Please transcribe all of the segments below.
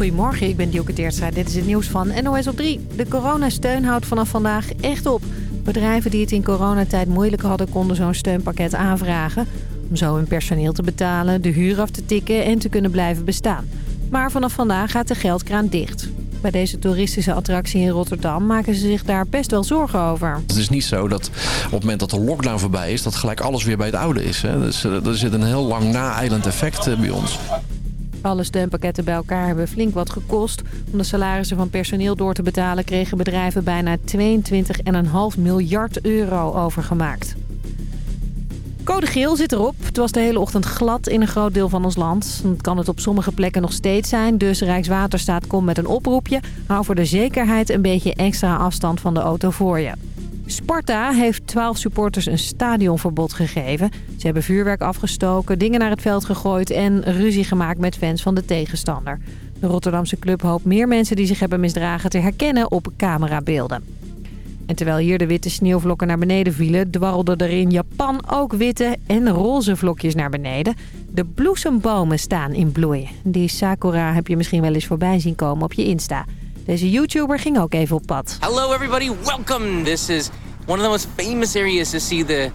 Goedemorgen, ik ben Dielke Teertstra. Dit is het nieuws van NOS op 3. De coronasteun houdt vanaf vandaag echt op. Bedrijven die het in coronatijd moeilijk hadden... konden zo'n steunpakket aanvragen... om zo hun personeel te betalen, de huur af te tikken... en te kunnen blijven bestaan. Maar vanaf vandaag gaat de geldkraan dicht. Bij deze toeristische attractie in Rotterdam maken ze zich daar best wel zorgen over. Het is niet zo dat op het moment dat de lockdown voorbij is... dat gelijk alles weer bij het oude is. Hè. Dus, eh, er zit een heel lang na-eilend effect eh, bij ons. Alle steunpakketten bij elkaar hebben flink wat gekost. Om de salarissen van personeel door te betalen... kregen bedrijven bijna 22,5 miljard euro overgemaakt. Code geel zit erop. Het was de hele ochtend glad in een groot deel van ons land. Dat kan het op sommige plekken nog steeds zijn. Dus Rijkswaterstaat komt met een oproepje. Hou voor de zekerheid een beetje extra afstand van de auto voor je. Sparta heeft 12 supporters een stadionverbod gegeven. Ze hebben vuurwerk afgestoken, dingen naar het veld gegooid... en ruzie gemaakt met fans van de tegenstander. De Rotterdamse club hoopt meer mensen die zich hebben misdragen... te herkennen op camerabeelden. En terwijl hier de witte sneeuwvlokken naar beneden vielen... dwarrelden er in Japan ook witte en roze vlokjes naar beneden. De bloesembomen staan in bloei. Die sakura heb je misschien wel eens voorbij zien komen op je Insta. Deze YouTuber ging ook even op pad. Hello everybody, welcome! This is one of the most famous areas to see the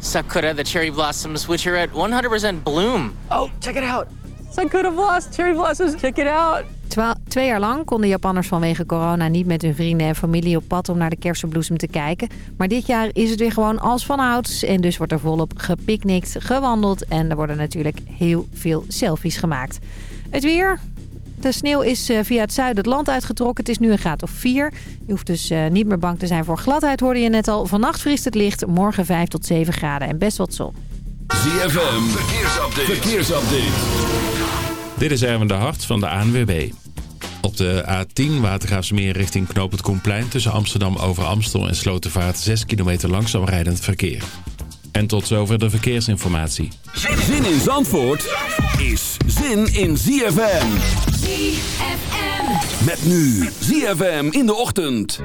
sakura, the cherry blossoms, which are at 100% bloom. Oh, check it out! Sakura blossoms, cherry blossoms, check it out! Twee jaar lang konden Japanners vanwege corona niet met hun vrienden en familie op pad om naar de kersenbloesem te kijken. Maar dit jaar is het weer gewoon als vanouds en dus wordt er volop gepicnict, gewandeld en er worden natuurlijk heel veel selfies gemaakt. Het weer, de sneeuw is eh, via het zuiden het land uitgetrokken. Het is nu een graad of 4. Je hoeft dus eh, niet meer bang te zijn voor gladheid, hoorde je net al. Vannacht vriest het licht, morgen 5 tot 7 graden en best wat zon. ZFM, verkeersupdate. verkeersupdate. Dit is Erwin de Hart van de ANWB. Op de A10 Watergraafsmeer richting Knoop Komplein... tussen Amsterdam over Amstel en Slotervaart 6 kilometer langzaam rijdend verkeer. En tot zover de verkeersinformatie. Zin in Zandvoort is zin in ZFM. ZFM. Met nu ZFM in de ochtend.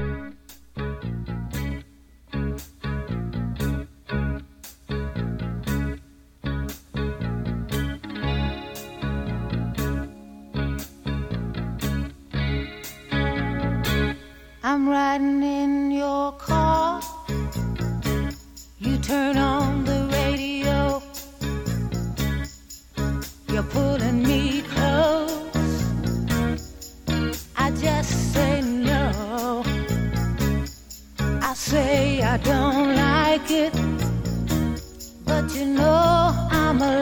I'm riding in your car. You turn on the radio. You're pulling Say I don't like it. But you know I'm a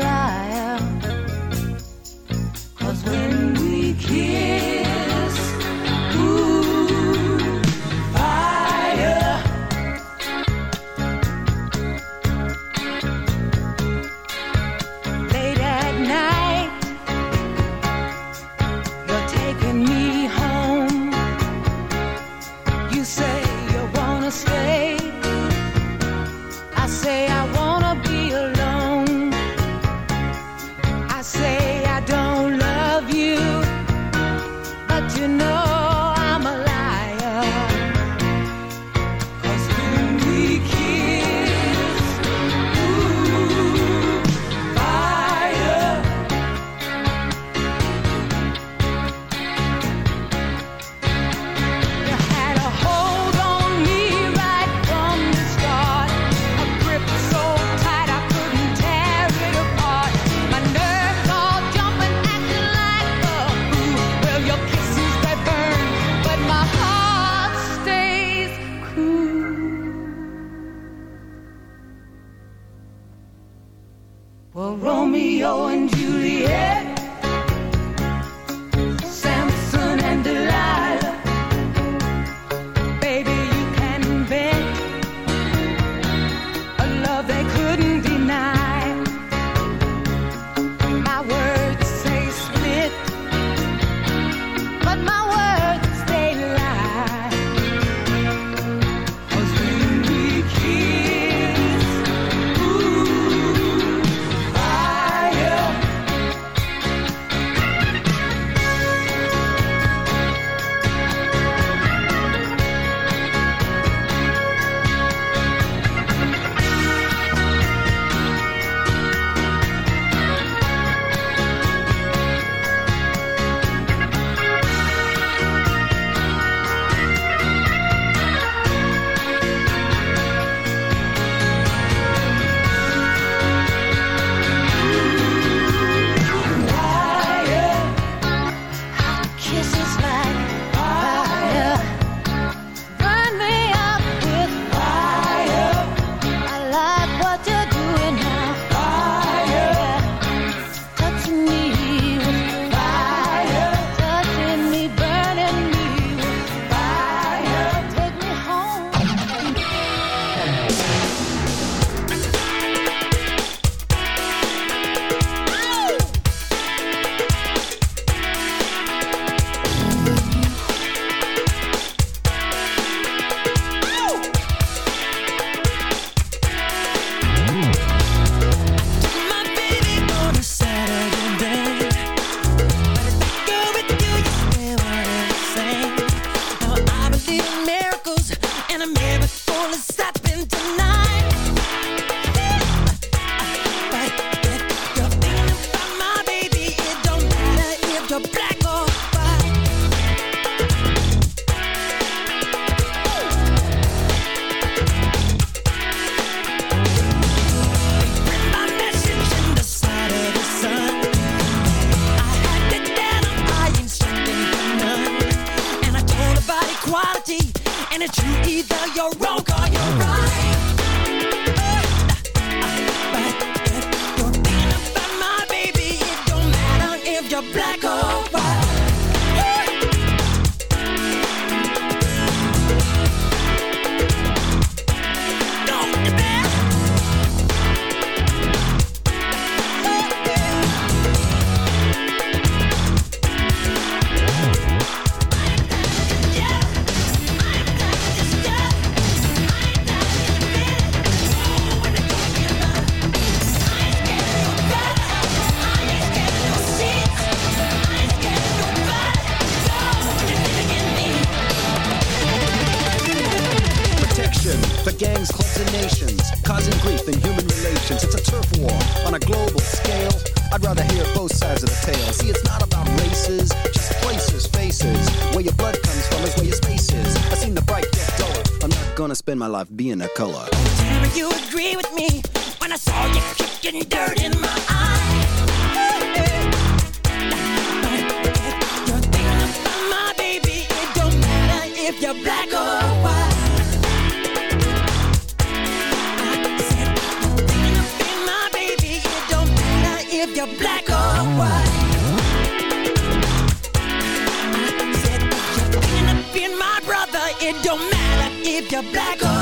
spend my life being a color. You agree with me when I saw you kicking dirt in my. You're thinking about my baby. It don't matter if you're black or white. your black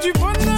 du bonheur.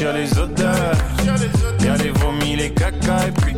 Y'a les odeurs, y'a les vomis, les caca et puis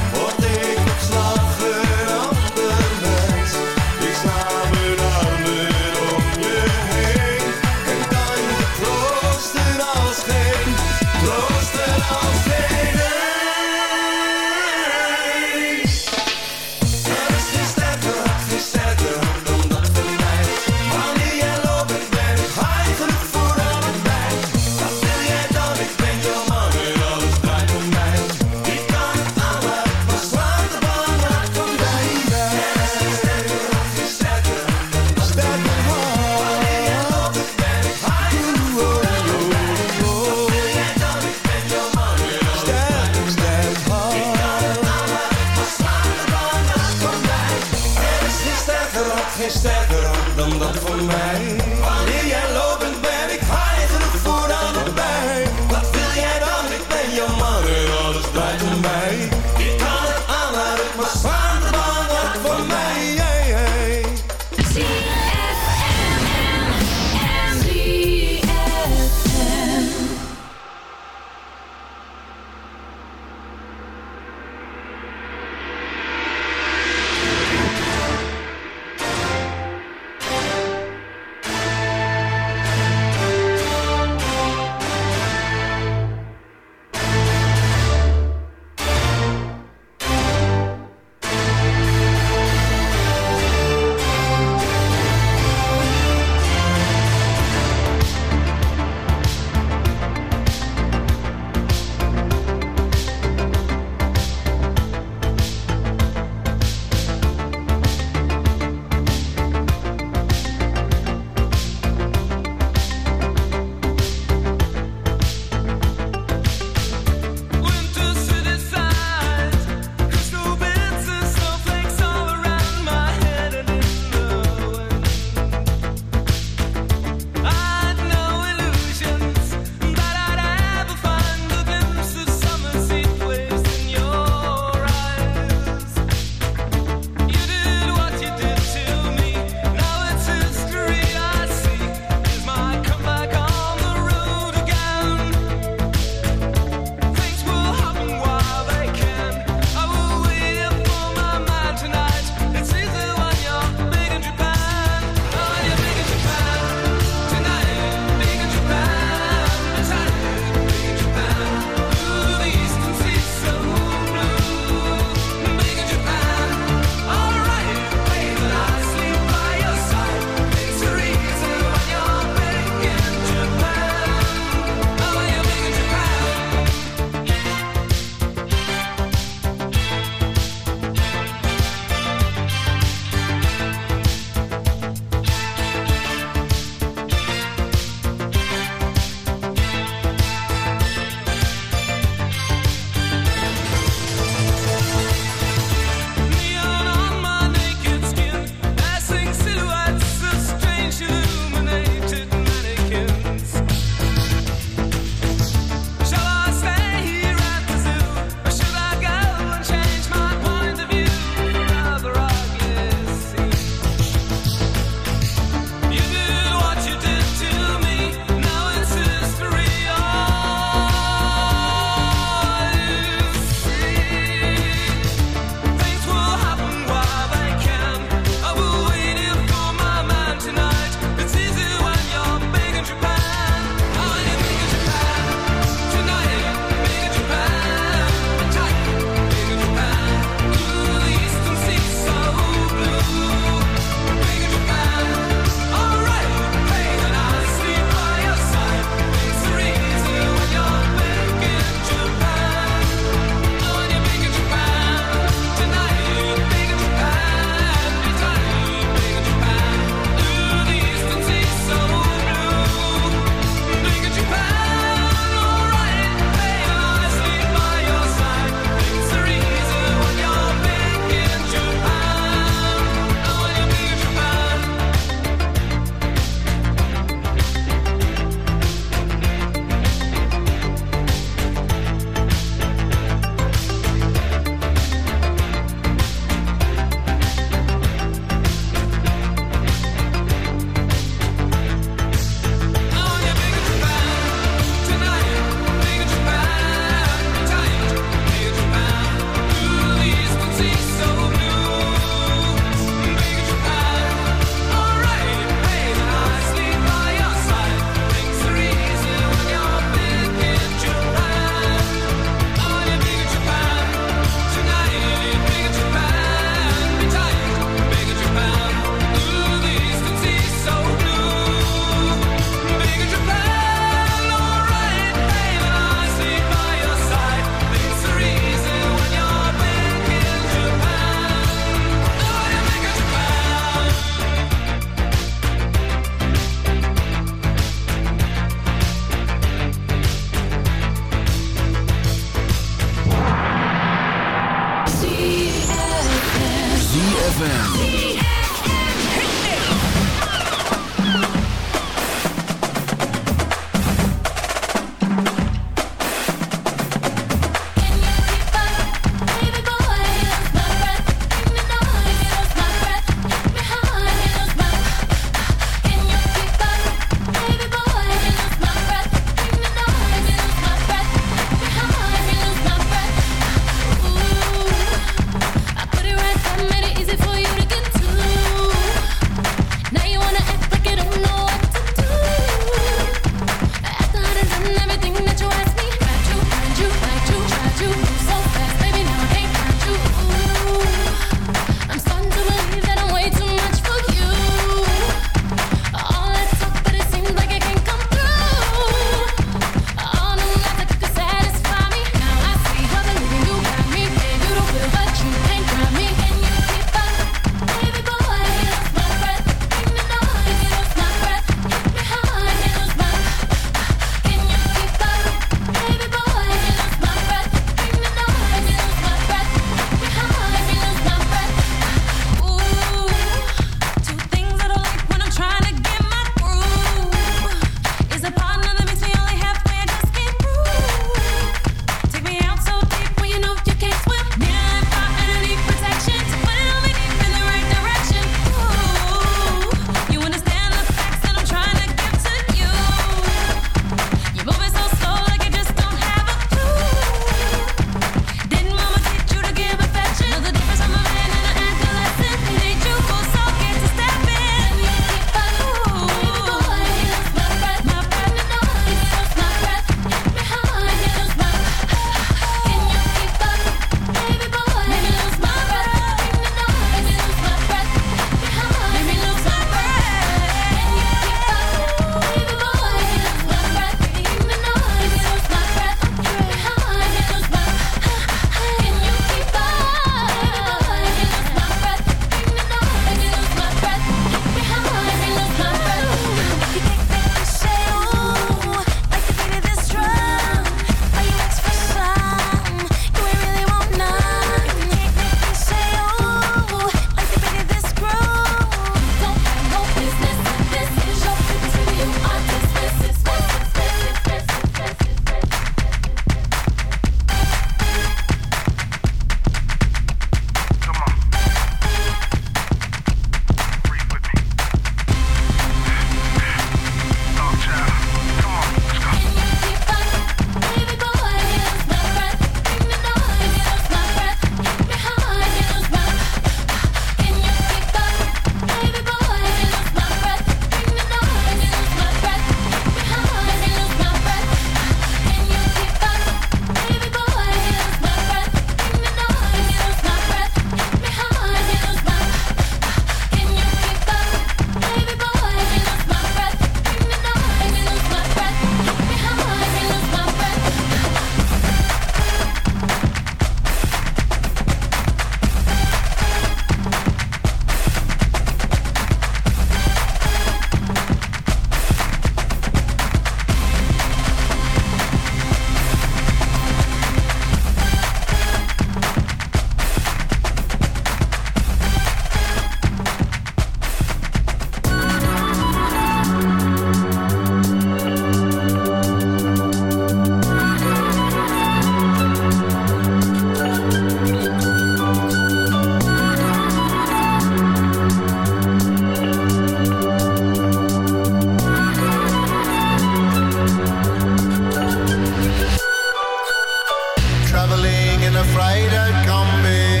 in a Friday combi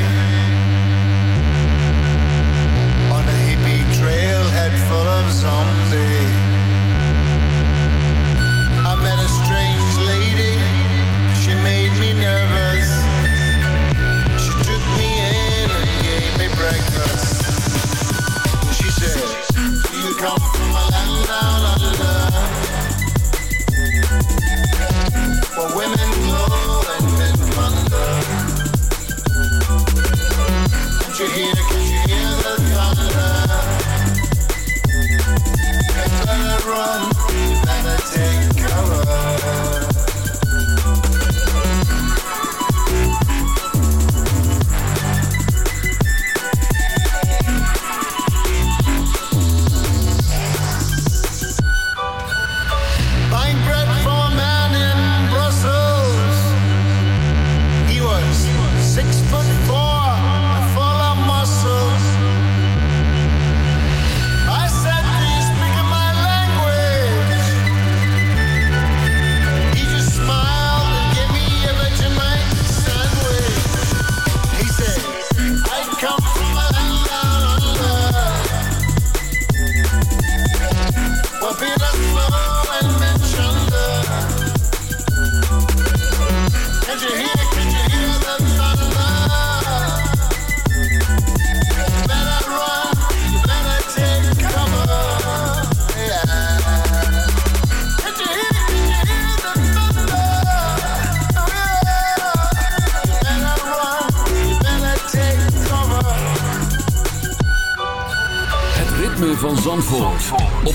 on a hippie trail, head full of zombies. I met a strange lady, she made me nervous. She took me in and gave me breakfast. She said, you come from a land, down under for women love.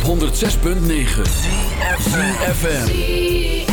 106.9 CFFM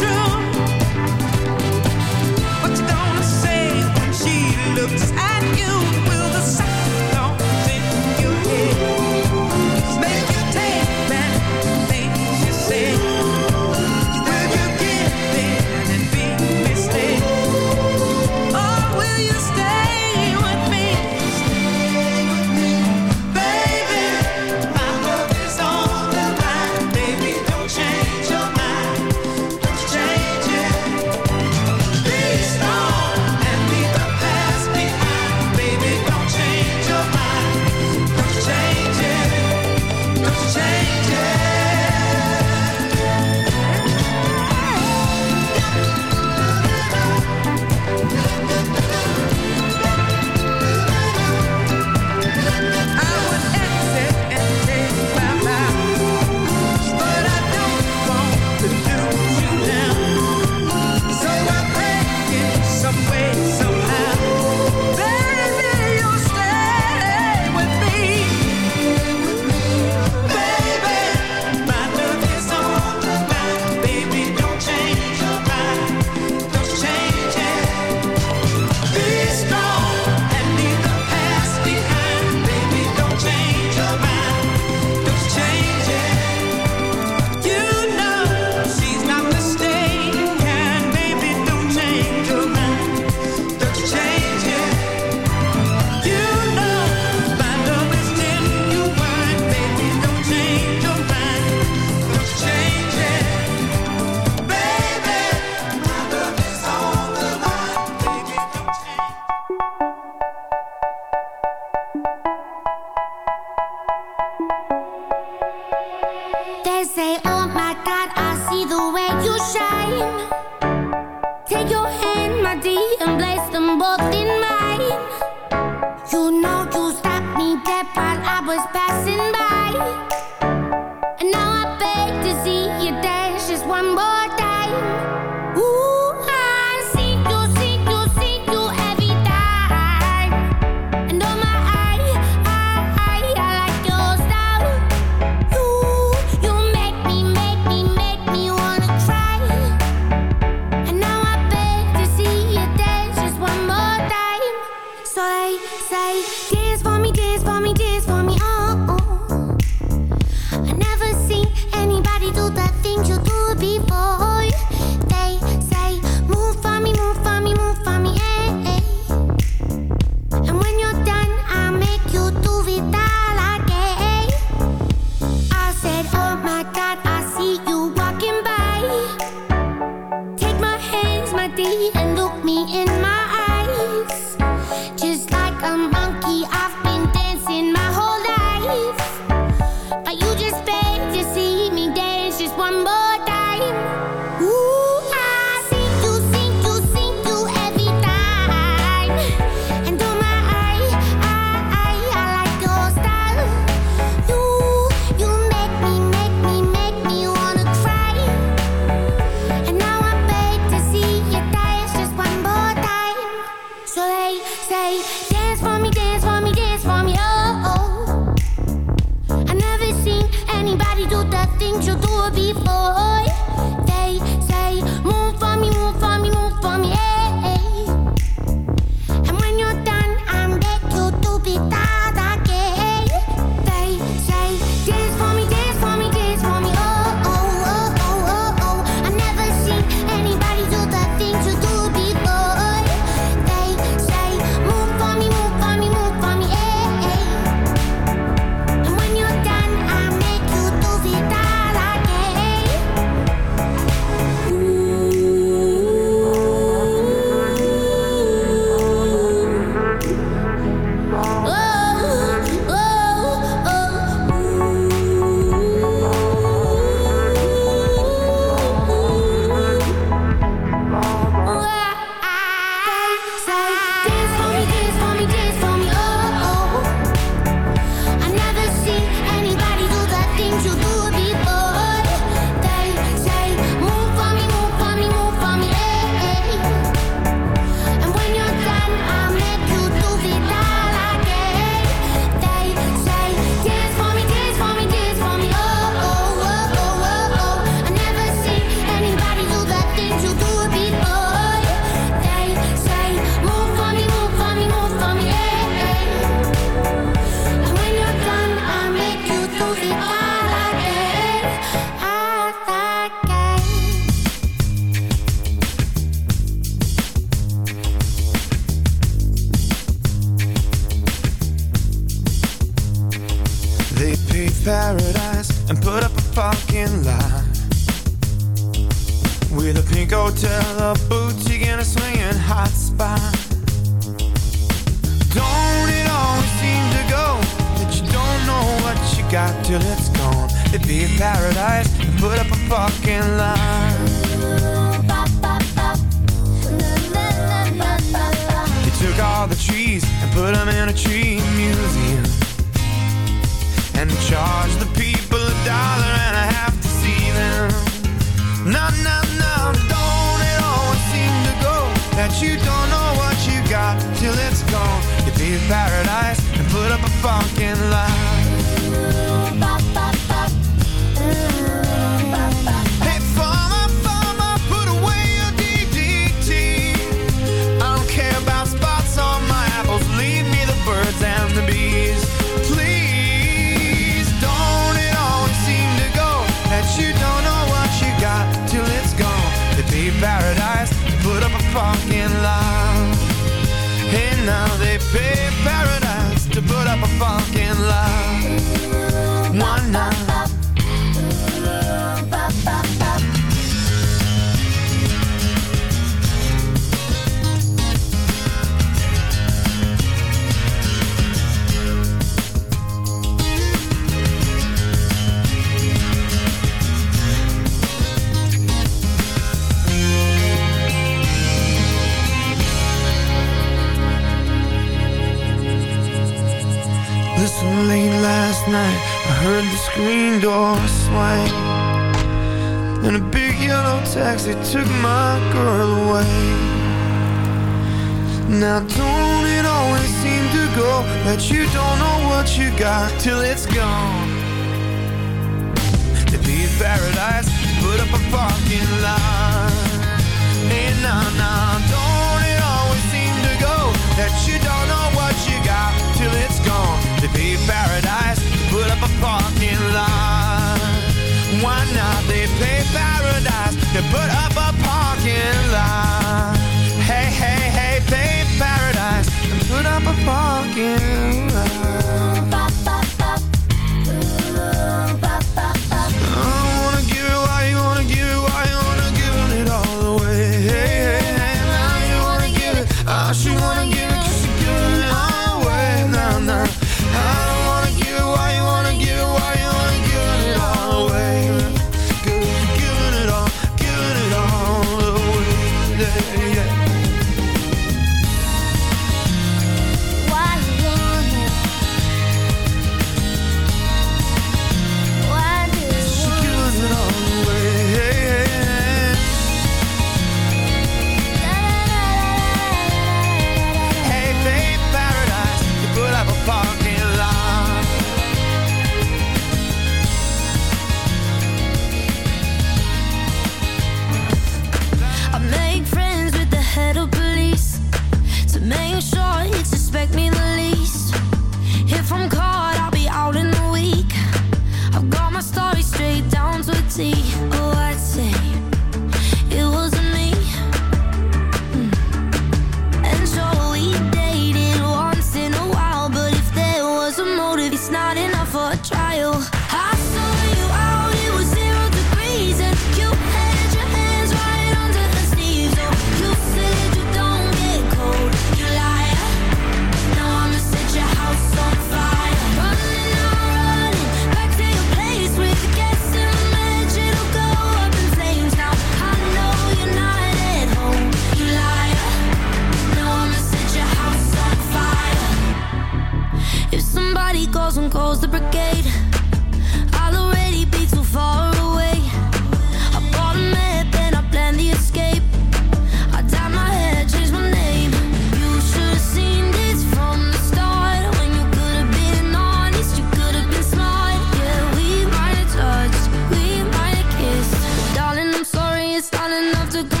it's not enough to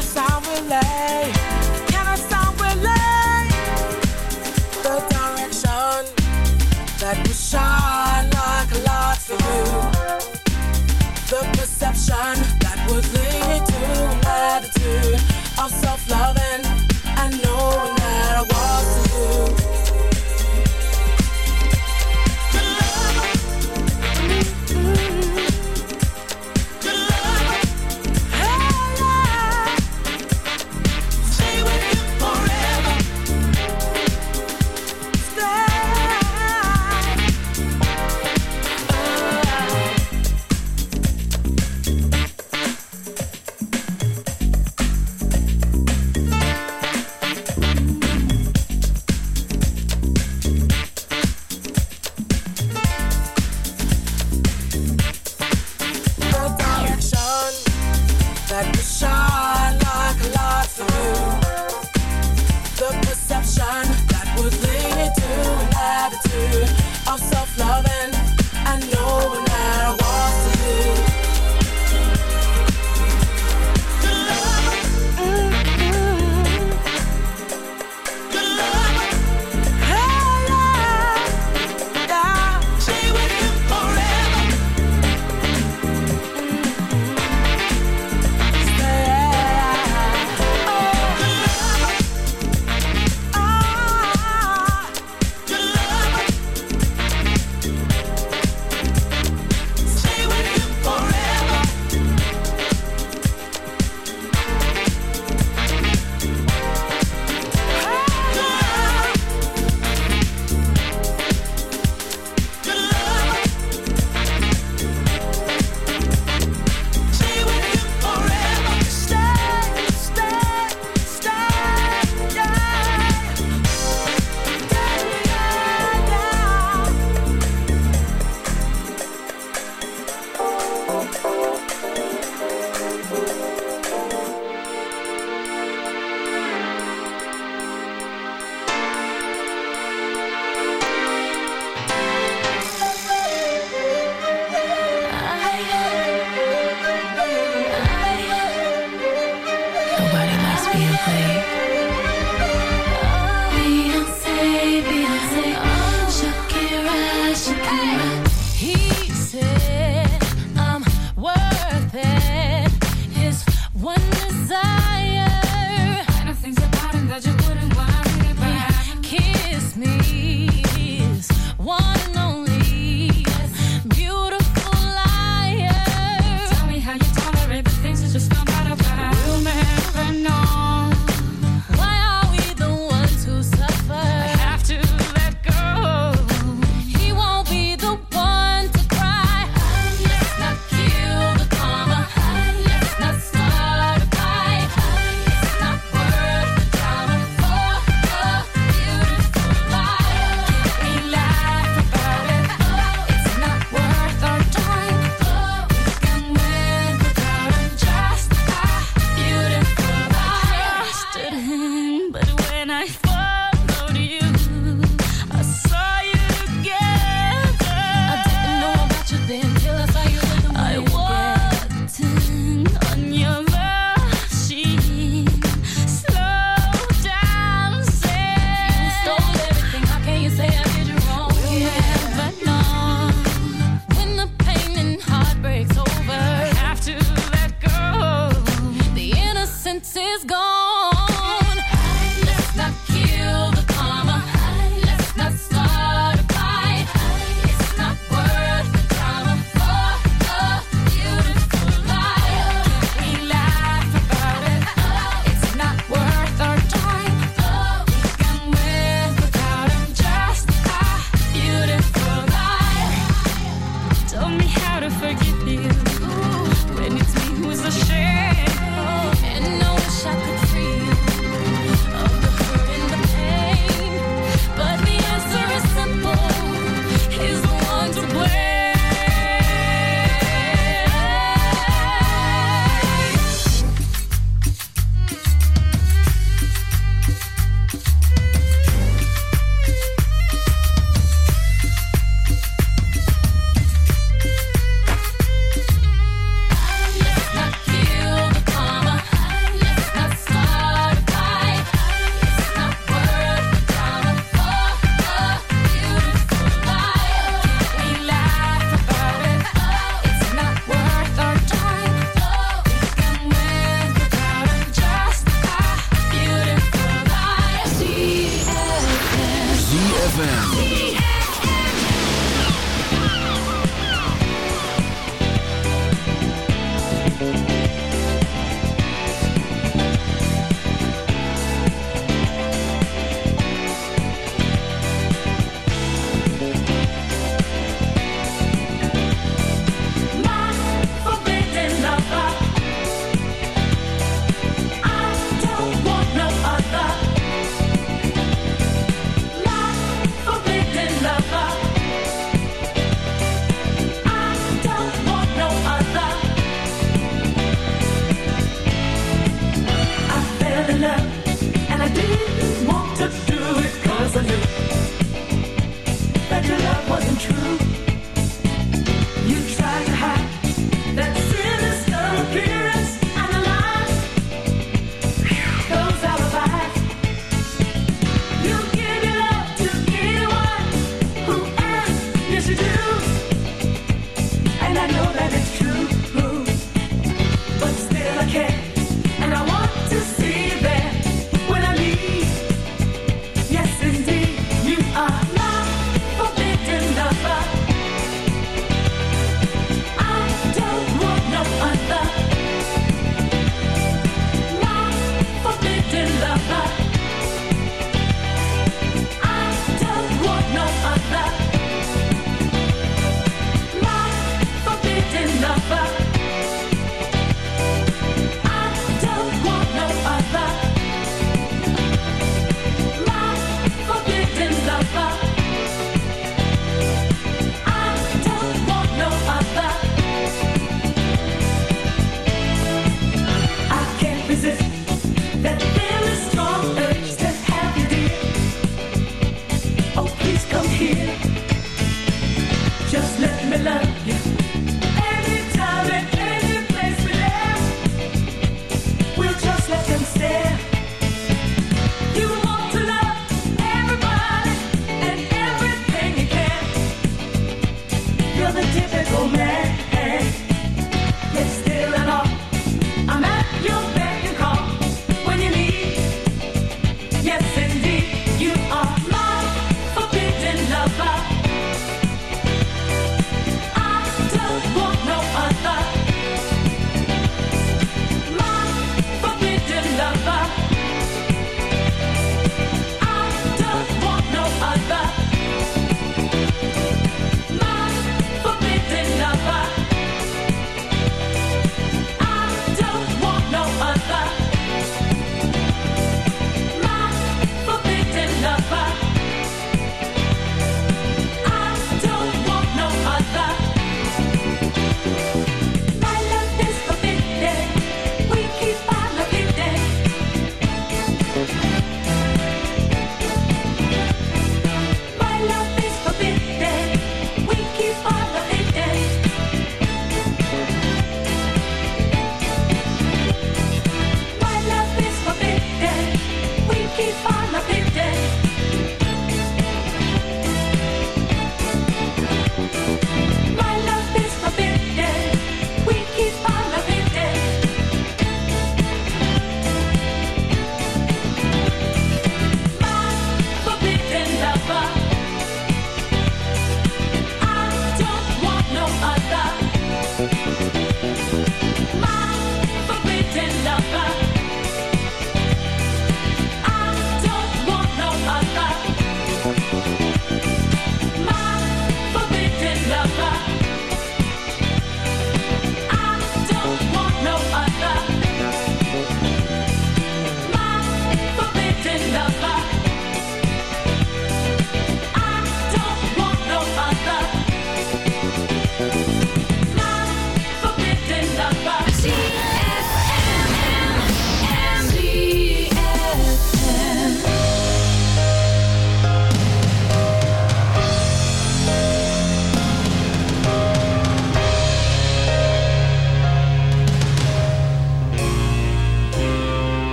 Sound? Can sound? The direction that shine like light for you. The perception that would lead to an of self-loving and knowing.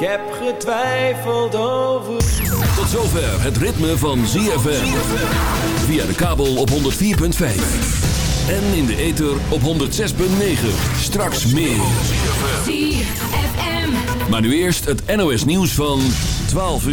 Ik heb getwijfeld over. Tot zover het ritme van ZFM. Via de kabel op 104.5. En in de ether op 106.9. Straks meer. ZFM. Maar nu eerst het NOS nieuws van 12 uur.